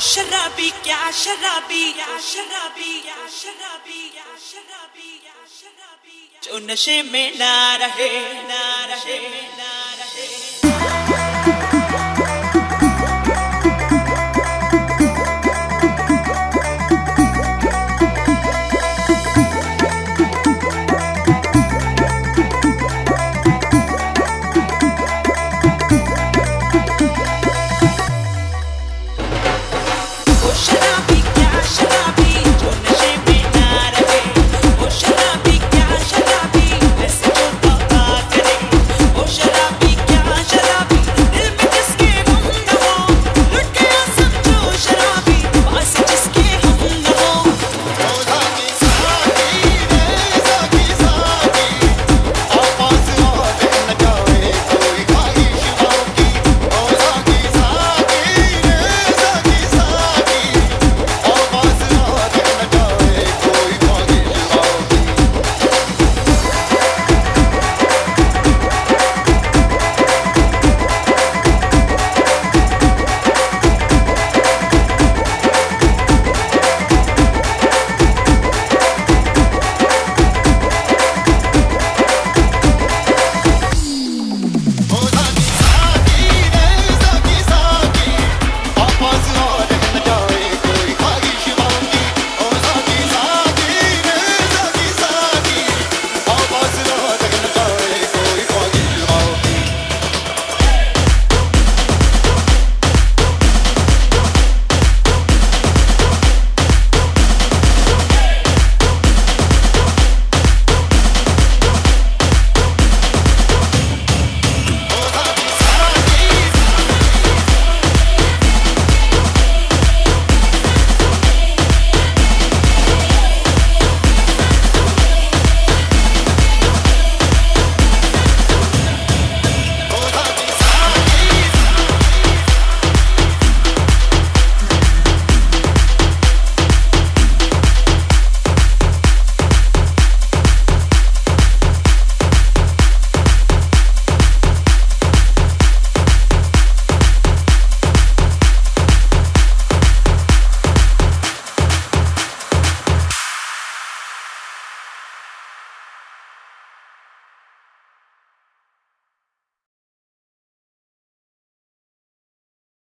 शराबी, क्या शराबी क्या शराबी क्या शराबी क्या शराबी क्या शराबी। जो नशे में ना रहे ना रहे।